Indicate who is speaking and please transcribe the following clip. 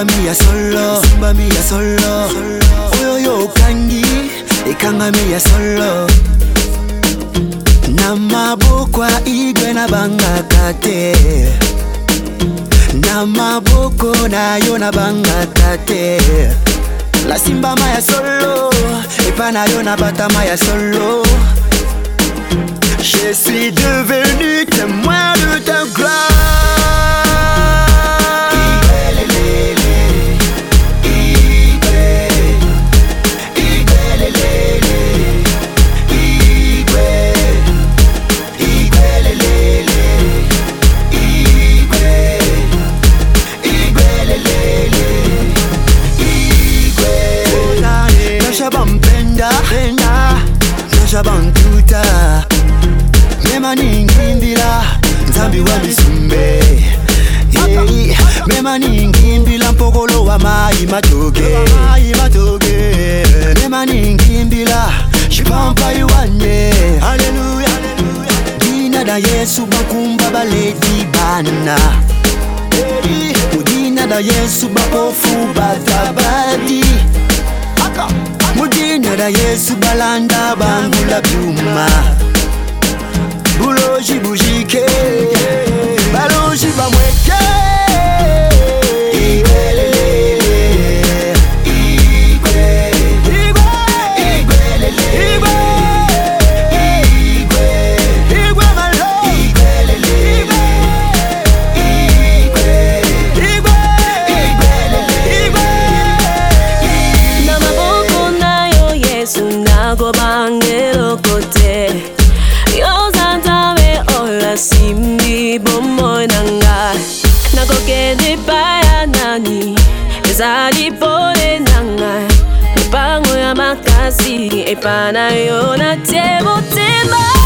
Speaker 1: Simba mia solo, Simba mia solo oyoyo okangi ekangami ya solo na maboko ya igwe nabangaka te na maboko na yo nabangaka te nasimbama ya solo yo na bata nabatama solo je suis devenu temo kuja bantuta mema ningimbila nzambi wa misumbe hey, eh, mema ningimbila mpokolo wa mayi matoge mema ningimbila shipampayi wanye dina da yesu bakumba baleti bana mudina eh, eh, oh, da yesu bakofu batabadi kera yesu balanda bangula byuma buloji bujike balo
Speaker 2: ezali pole nanga lopango ya makasi epa na yo natie motema